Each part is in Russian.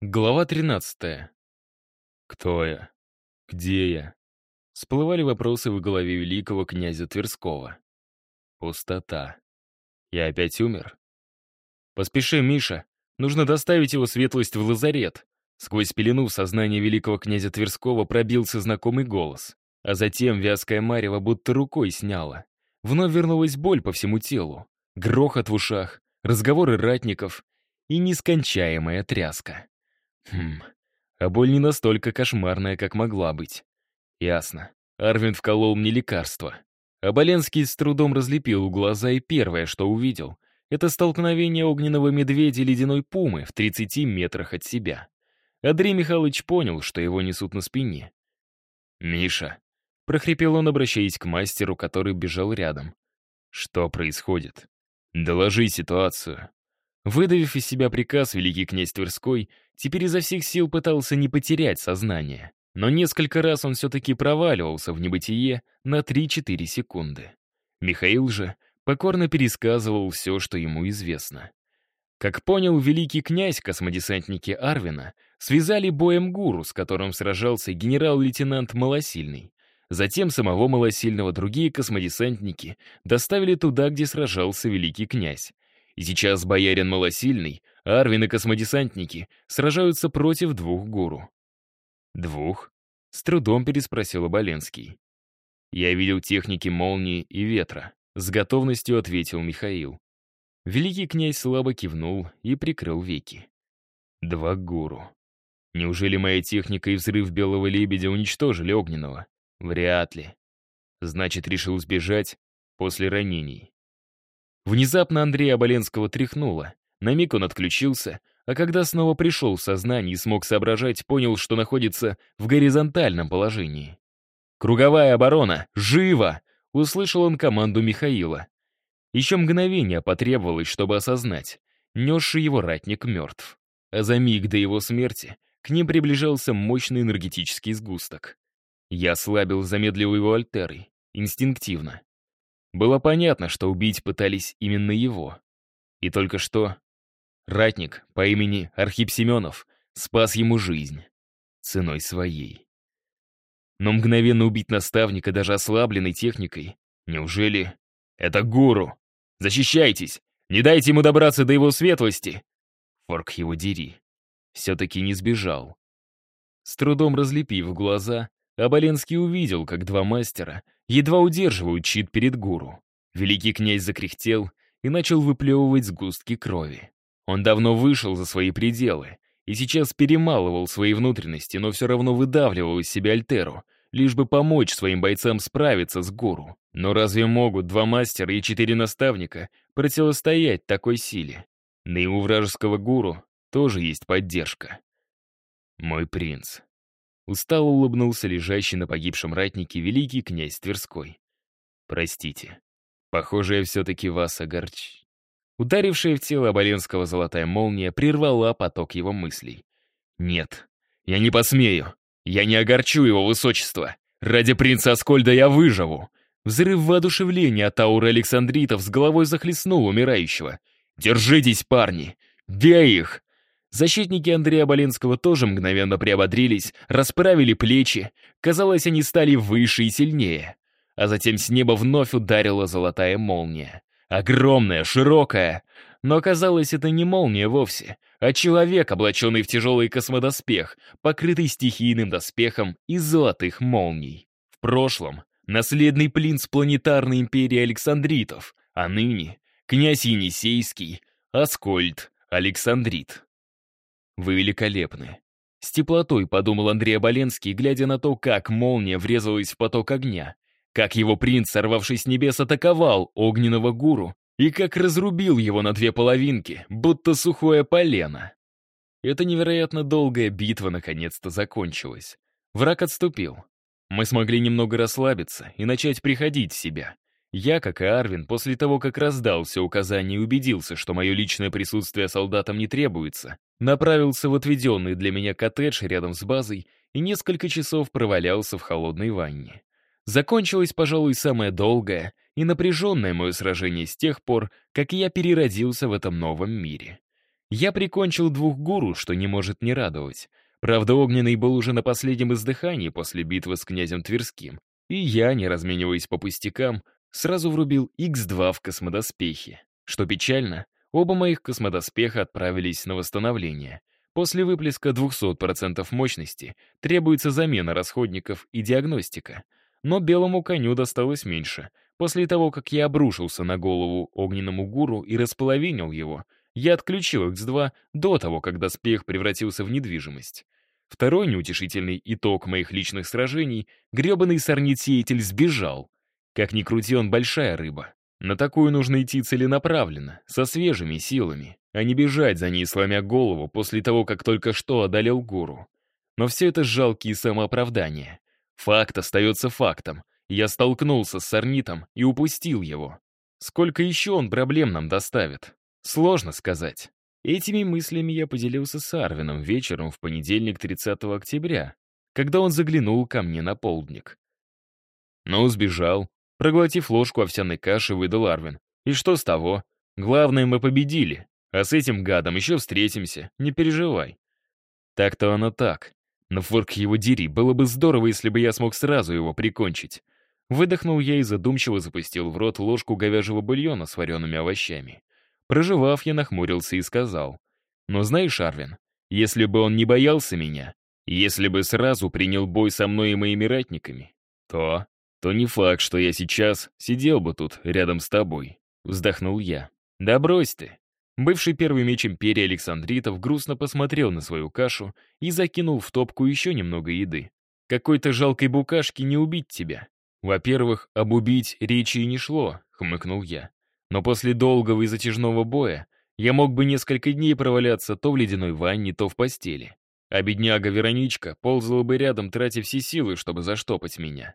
Глава 13. Кто я? Где я? Всплывали вопросы в голове великого князя Тверского. Пустота. Я опять умер? Поспеши, Миша. Нужно доставить его светлость в лазарет. Сквозь пелену в сознание великого князя Тверского пробился знакомый голос. А затем вязкая марево будто рукой сняла. Вновь вернулась боль по всему телу. Грохот в ушах, разговоры ратников и нескончаемая тряска. Хм, а боль не настолько кошмарная, как могла быть. Ясно. Арвин вколол мне лекарство. Оболенский с трудом разлепил глаза, и первое, что увидел, это столкновение огненного медведя и ледяной пумы в 30 метрах от себя. Андрей Михайлович понял, что его несут на спине. «Миша», — прохрипел он, обращаясь к мастеру, который бежал рядом. «Что происходит? Доложи ситуацию». Выдавив из себя приказ, великий князь Тверской теперь изо всех сил пытался не потерять сознание. Но несколько раз он все-таки проваливался в небытие на 3-4 секунды. Михаил же покорно пересказывал все, что ему известно. Как понял великий князь, космодесантники Арвина связали боем гуру, с которым сражался генерал-лейтенант Малосильный. Затем самого Малосильного другие космодесантники доставили туда, где сражался великий князь. И сейчас боярин Малосильный, Арвин и космодесантники сражаются против двух гуру. «Двух?» — с трудом переспросил Оболенский. «Я видел техники молнии и ветра», — с готовностью ответил Михаил. Великий князь слабо кивнул и прикрыл веки. «Два гуру. Неужели моя техника и взрыв белого лебедя уничтожили огненного? Вряд ли. Значит, решил сбежать после ранений. Внезапно Андрея Оболенского тряхнуло. На миг он отключился, а когда снова пришел в сознание и смог соображать, понял, что находится в горизонтальном положении. «Круговая оборона! Живо!» — услышал он команду Михаила. Еще мгновение потребовалось, чтобы осознать. Несший его ратник мертв. А за миг до его смерти к ним приближался мощный энергетический сгусток. Я ослабил, замедлил его альтерой. Инстинктивно. Было понятно, что убить пытались именно его. И только что ратник по имени Архип Семенов спас ему жизнь. Ценой своей. Но мгновенно убить наставника даже ослабленной техникой, неужели... Это гуру! Защищайтесь! Не дайте ему добраться до его светлости! Форк его дери. Все-таки не сбежал. С трудом разлепив глаза, Аболенский увидел, как два мастера едва удерживают щит перед гуру. Великий князь закряхтел и начал выплевывать сгустки крови. Он давно вышел за свои пределы и сейчас перемалывал свои внутренности, но все равно выдавливал из себя Альтеру, лишь бы помочь своим бойцам справиться с гуру. Но разве могут два мастера и четыре наставника противостоять такой силе? На его вражеского гуру тоже есть поддержка. Мой принц. Устало улыбнулся лежащий на погибшем ратнике великий князь Тверской. «Простите. Похоже, я все-таки вас огорч...» Ударившая в тело Оболенского золотая молния прервала поток его мыслей. «Нет, я не посмею. Я не огорчу его высочество. Ради принца Аскольда я выживу». Взрыв воодушевления от ауры Александритов с головой захлестнул умирающего. «Держитесь, парни! Бей их! Защитники Андрея Боленского тоже мгновенно приободрились, расправили плечи. Казалось, они стали выше и сильнее. А затем с неба вновь ударила золотая молния. Огромная, широкая. Но оказалось, это не молния вовсе, а человек, облаченный в тяжелый космодоспех, покрытый стихийным доспехом из золотых молний. В прошлом наследный принц планетарной империи Александритов, а ныне князь Енисейский, Аскольд Александрит. Вы великолепны. С теплотой подумал Андрей Оболенский, глядя на то, как молния врезалась в поток огня, как его принц, сорвавшись с небес, атаковал огненного гуру и как разрубил его на две половинки, будто сухое полено. Эта невероятно долгая битва наконец-то закончилась. Враг отступил. Мы смогли немного расслабиться и начать приходить в себя. Я, как и Арвин, после того, как раздал все указания и убедился, что мое личное присутствие солдатам не требуется, направился в отведенный для меня коттедж рядом с базой и несколько часов провалялся в холодной ванне. Закончилось, пожалуй, самое долгое и напряженное мое сражение с тех пор, как я переродился в этом новом мире. Я прикончил двух гуру, что не может не радовать. Правда, Огненный был уже на последнем издыхании после битвы с князем Тверским. И я, не размениваясь по пустякам, сразу врубил X2 в космодоспехи. Что печально, оба моих космодоспеха отправились на восстановление. После выплеска 200% мощности требуется замена расходников и диагностика. Но белому коню досталось меньше. После того, как я обрушился на голову огненному гуру и располовинил его, я отключил X2 до того, как доспех превратился в недвижимость. Второй неутешительный итог моих личных сражений — гребаный сорнит-сеятель сбежал. Как ни крути, он большая рыба. На такую нужно идти целенаправленно, со свежими силами, а не бежать за ней, сломя голову, после того, как только что одолел гору. Но все это жалкие самооправдания. Факт остается фактом. Я столкнулся с сорнитом и упустил его. Сколько еще он проблем нам доставит? Сложно сказать. Этими мыслями я поделился с Арвином вечером в понедельник 30 октября, когда он заглянул ко мне на полдник. Ну, сбежал. Проглотив ложку овсяной каши, выдал Арвин. И что с того? Главное, мы победили. А с этим гадом еще встретимся, не переживай. Так-то оно так. Но форк его дери, было бы здорово, если бы я смог сразу его прикончить. Выдохнул я и задумчиво запустил в рот ложку говяжьего бульона с вареными овощами. Проживав, я нахмурился и сказал. «Но знаешь, Арвин, если бы он не боялся меня, если бы сразу принял бой со мной и моими ратниками, то... то не факт, что я сейчас сидел бы тут рядом с тобой», — вздохнул я. «Да брось ты». Бывший первый меч империи Александритов грустно посмотрел на свою кашу и закинул в топку еще немного еды. «Какой-то жалкой букашки не убить тебя. Во-первых, об убить речи и не шло», — хмыкнул я. Но после долгого и затяжного боя я мог бы несколько дней проваляться то в ледяной ванне, то в постели. А бедняга Вероничка ползала бы рядом, тратя все силы, чтобы заштопать меня.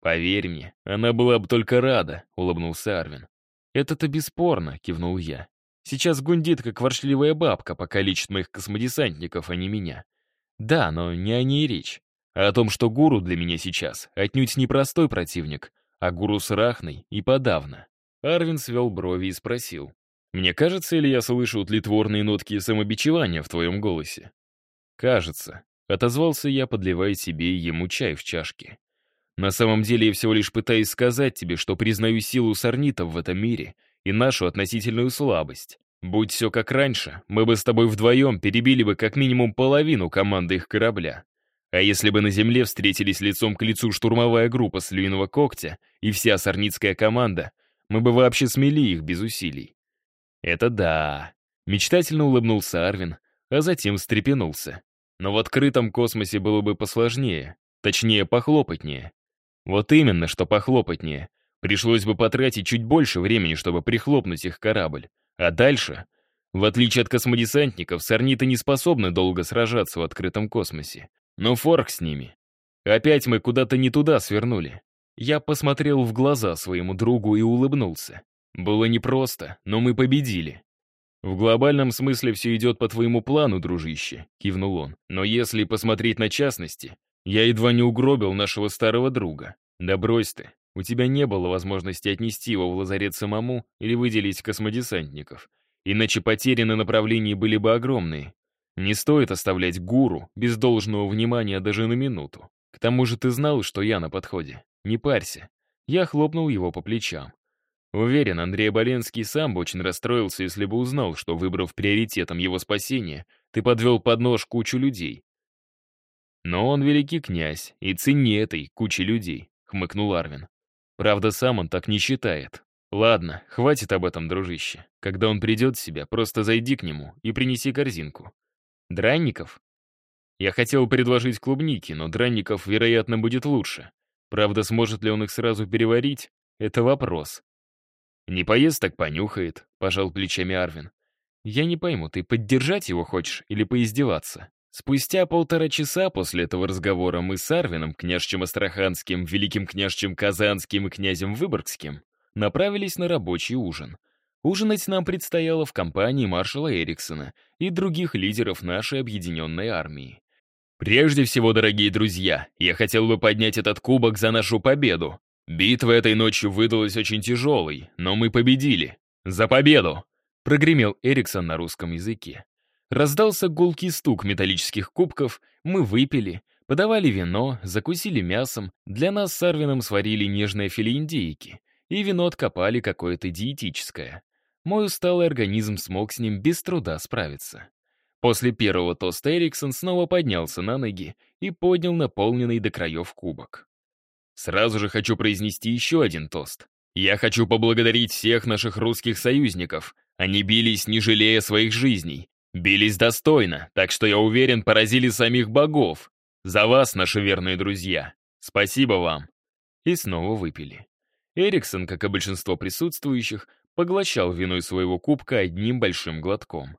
«Поверь мне, она была бы только рада», — улыбнулся Арвин. «Это-то бесспорно», — кивнул я. «Сейчас гундит, как воршливая бабка, пока лечит моих космодесантников, а не меня. Да, но не о ней речь, а о том, что гуру для меня сейчас отнюдь не простой противник, а гуру срахный и подавно. Арвин свел брови и спросил. «Мне кажется, или я слышу тлетворные нотки самобичевания в твоем голосе?» «Кажется», — отозвался я, подливая себе и ему чай в чашке. «На самом деле я всего лишь пытаюсь сказать тебе, что признаю силу сорнитов в этом мире и нашу относительную слабость. Будь все как раньше, мы бы с тобой вдвоем перебили бы как минимум половину команды их корабля. А если бы на земле встретились лицом к лицу штурмовая группа Слюиного Когтя и вся сорницкая команда, мы бы вообще смели их без усилий. Это да. Мечтательно улыбнулся Арвин, а затем встрепенулся. Но в открытом космосе было бы посложнее, точнее, похлопотнее. Вот именно, что похлопотнее. Пришлось бы потратить чуть больше времени, чтобы прихлопнуть их корабль. А дальше, в отличие от космодесантников, сорниты не способны долго сражаться в открытом космосе. Но форк с ними. Опять мы куда-то не туда свернули. Я посмотрел в глаза своему другу и улыбнулся. Было непросто, но мы победили. «В глобальном смысле все идет по твоему плану, дружище», — кивнул он. «Но если посмотреть на частности, я едва не угробил нашего старого друга. Да брось ты, у тебя не было возможности отнести его в лазарет самому или выделить космодесантников. Иначе потери на направлении были бы огромные. Не стоит оставлять гуру без должного внимания даже на минуту. К тому же ты знал, что я на подходе. Не парься. Я хлопнул его по плечам. Уверен, Андрей Боленский сам бы очень расстроился, если бы узнал, что, выбрав приоритетом его спасение, ты подвел под нож кучу людей. Но он великий князь, и цени этой кучи людей, хмыкнул Арвин. Правда, сам он так не считает. Ладно, хватит об этом, дружище. Когда он придет в себя, просто зайди к нему и принеси корзинку. Дранников? Я хотел предложить клубники, но дранников, вероятно, будет лучше. Правда, сможет ли он их сразу переварить, это вопрос. «Не поест, так понюхает», — пожал плечами Арвин. «Я не пойму, ты поддержать его хочешь или поиздеваться?» Спустя полтора часа после этого разговора мы с Арвином, княжчем Астраханским, великим княжчем Казанским и князем Выборгским направились на рабочий ужин. Ужинать нам предстояло в компании маршала Эриксона и других лидеров нашей объединенной армии. Прежде всего, дорогие друзья, я хотел бы поднять этот кубок за нашу победу. Битва этой ночью выдалась очень тяжелой, но мы победили. За победу! Прогремел Эриксон на русском языке. Раздался гулкий стук металлических кубков, мы выпили, подавали вино, закусили мясом, для нас с Арвином сварили нежное филе индейки, и вино откопали какое-то диетическое. Мой усталый организм смог с ним без труда справиться. После первого тоста Эриксон снова поднялся на ноги и поднял наполненный до краев кубок. Сразу же хочу произнести еще один тост. Я хочу поблагодарить всех наших русских союзников. Они бились, не жалея своих жизней. Бились достойно, так что я уверен, поразили самих богов. За вас, наши верные друзья. Спасибо вам. И снова выпили. Эриксон, как и большинство присутствующих, поглощал вино из своего кубка одним большим глотком.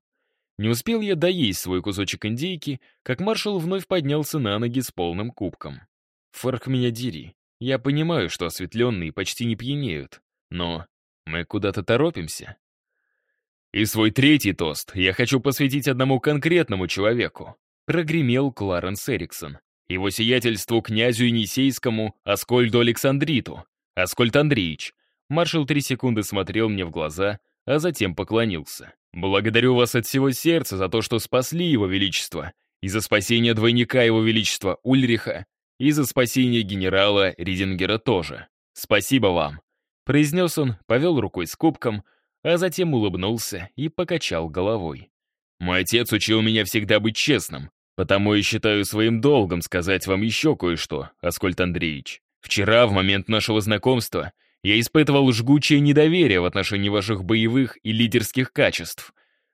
Не успел я доесть свой кусочек индейки, как маршал вновь поднялся на ноги с полным кубком. Фарк меня дери. Я понимаю, что осветленные почти не пьянеют, но мы куда-то торопимся. И свой третий тост я хочу посвятить одному конкретному человеку. Прогремел Кларенс Эриксон. Его сиятельству князю Енисейскому Аскольду Александриту. Аскольд Андреевич. Маршал три секунды смотрел мне в глаза, а затем поклонился. «Благодарю вас от всего сердца за то, что спасли его величество, и за спасение двойника его величества Ульриха, и за спасение генерала Ридингера тоже. Спасибо вам», — произнес он, повел рукой с кубком, а затем улыбнулся и покачал головой. «Мой отец учил меня всегда быть честным, потому и считаю своим долгом сказать вам еще кое-что, Аскольд Андреевич. Вчера, в момент нашего знакомства, я испытывал жгучее недоверие в отношении ваших боевых и лидерских качеств.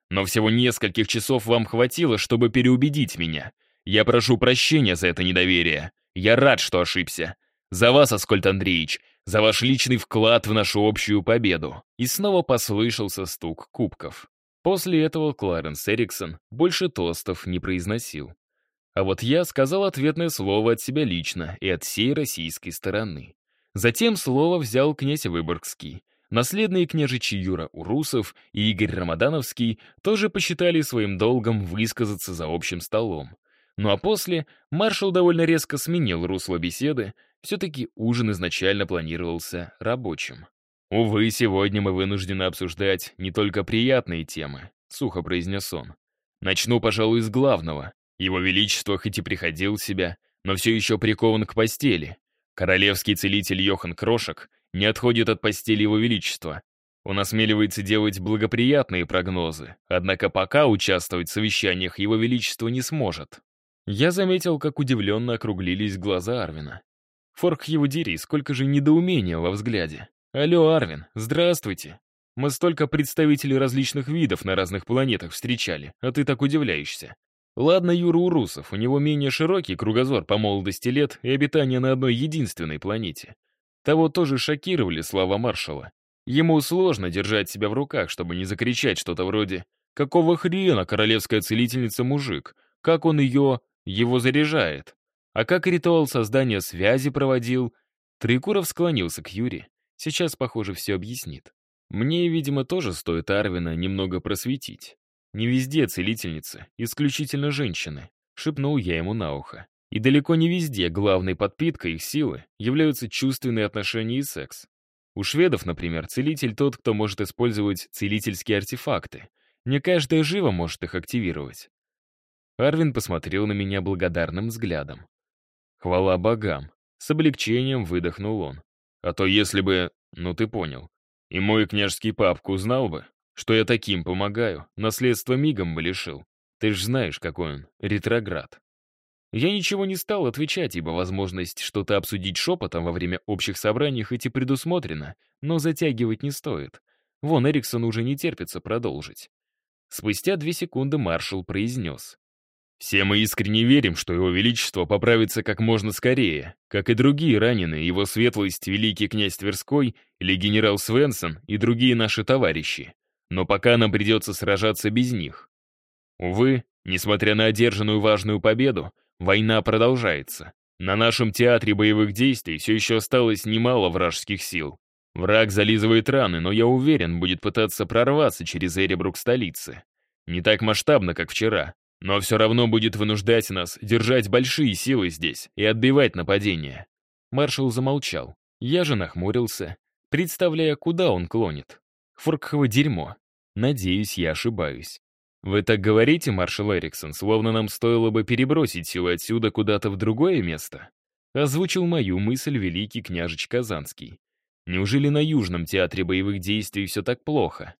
Но всего нескольких часов вам хватило, чтобы переубедить меня. Я прошу прощения за это недоверие. Я рад, что ошибся. За вас, Аскольд Андреевич, за ваш личный вклад в нашу общую победу». И снова послышался стук кубков. После этого Кларенс Эриксон больше тостов не произносил. А вот я сказал ответное слово от себя лично и от всей российской стороны. Затем слово взял князь Выборгский. Наследные княжичи Юра Урусов и Игорь Рамадановский тоже посчитали своим долгом высказаться за общим столом. Ну а после маршал довольно резко сменил русло беседы, все-таки ужин изначально планировался рабочим. «Увы, сегодня мы вынуждены обсуждать не только приятные темы», — сухо произнес он. «Начну, пожалуй, с главного. Его Величество хоть и приходил в себя, но все еще прикован к постели. Королевский целитель Йохан Крошек не отходит от постели Его Величества. Он осмеливается делать благоприятные прогнозы, однако пока участвовать в совещаниях Его Величество не сможет. Я заметил, как удивленно округлились глаза Арвина. Форк его дери, сколько же недоумения во взгляде. «Алло, Арвин, здравствуйте. Мы столько представителей различных видов на разных планетах встречали, а ты так удивляешься. Ладно, Юра Урусов, у него менее широкий кругозор по молодости лет и обитание на одной единственной планете. Того тоже шокировали слова маршала. Ему сложно держать себя в руках, чтобы не закричать что-то вроде «Какого хрена королевская целительница мужик? Как он ее... его заряжает?» А как ритуал создания связи проводил? Трикуров склонился к Юре. Сейчас, похоже, все объяснит. Мне, видимо, тоже стоит Арвина немного просветить. Не везде целительницы, исключительно женщины, шепнул я ему на ухо. И далеко не везде главной подпиткой их силы являются чувственные отношения и секс. У шведов, например, целитель тот, кто может использовать целительские артефакты. Не каждая жива может их активировать. Арвин посмотрел на меня благодарным взглядом. Хвала богам. С облегчением выдохнул он. А то если бы, ну ты понял, и мой княжский папку узнал бы, что я таким помогаю, наследство мигом бы лишил. Ты ж знаешь, какой он, ретроград. Я ничего не стал отвечать, ибо возможность что-то обсудить шепотом во время общих собраний хоть и предусмотрена, но затягивать не стоит. Вон Эриксон уже не терпится продолжить. Спустя две секунды маршал произнес. «Все мы искренне верим, что его величество поправится как можно скорее, как и другие раненые, его светлость, великий князь Тверской или генерал Свенсон и другие наши товарищи но пока нам придется сражаться без них. Увы, несмотря на одержанную важную победу, война продолжается. На нашем театре боевых действий все еще осталось немало вражеских сил. Враг зализывает раны, но я уверен, будет пытаться прорваться через Эребрук столицы. Не так масштабно, как вчера, но все равно будет вынуждать нас держать большие силы здесь и отбивать нападения. Маршал замолчал. Я же нахмурился, представляя, куда он клонит. Форкхово дерьмо. Надеюсь, я ошибаюсь. Вы так говорите, маршал Эриксон, словно нам стоило бы перебросить силы отсюда куда-то в другое место? Озвучил мою мысль великий княжич Казанский. Неужели на Южном театре боевых действий все так плохо?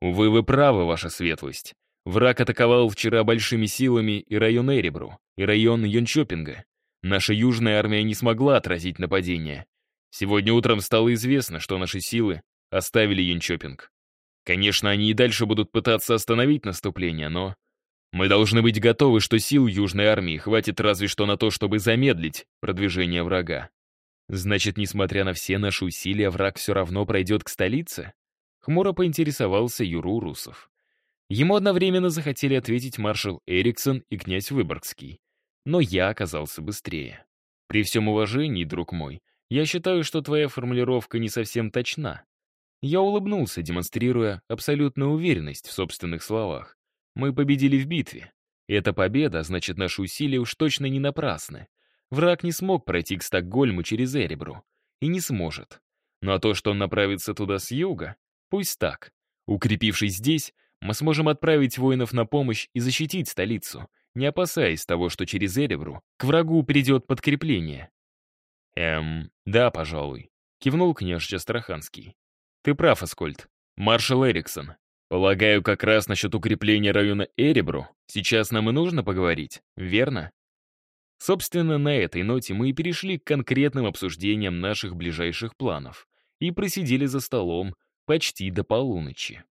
Увы, вы правы, ваша светлость. Враг атаковал вчера большими силами и район Эребру, и район Йончопинга. Наша южная армия не смогла отразить нападение. Сегодня утром стало известно, что наши силы оставили Йончопинг. Конечно, они и дальше будут пытаться остановить наступление, но... Мы должны быть готовы, что сил Южной армии хватит разве что на то, чтобы замедлить продвижение врага. Значит, несмотря на все наши усилия, враг все равно пройдет к столице? Хмуро поинтересовался Юру Русов. Ему одновременно захотели ответить маршал Эриксон и князь Выборгский. Но я оказался быстрее. При всем уважении, друг мой, я считаю, что твоя формулировка не совсем точна. Я улыбнулся, демонстрируя абсолютную уверенность в собственных словах. Мы победили в битве. Эта победа, значит, наши усилия уж точно не напрасны. Враг не смог пройти к Стокгольму через Эребру. И не сможет. Ну а то, что он направится туда с юга, пусть так. Укрепившись здесь, мы сможем отправить воинов на помощь и защитить столицу, не опасаясь того, что через Эребру к врагу придет подкрепление. «Эм, да, пожалуй», — кивнул княжич Астраханский. «Ты прав, Аскольд. Маршал Эриксон. Полагаю, как раз насчет укрепления района Эребру сейчас нам и нужно поговорить, верно?» Собственно, на этой ноте мы и перешли к конкретным обсуждениям наших ближайших планов и просидели за столом почти до полуночи.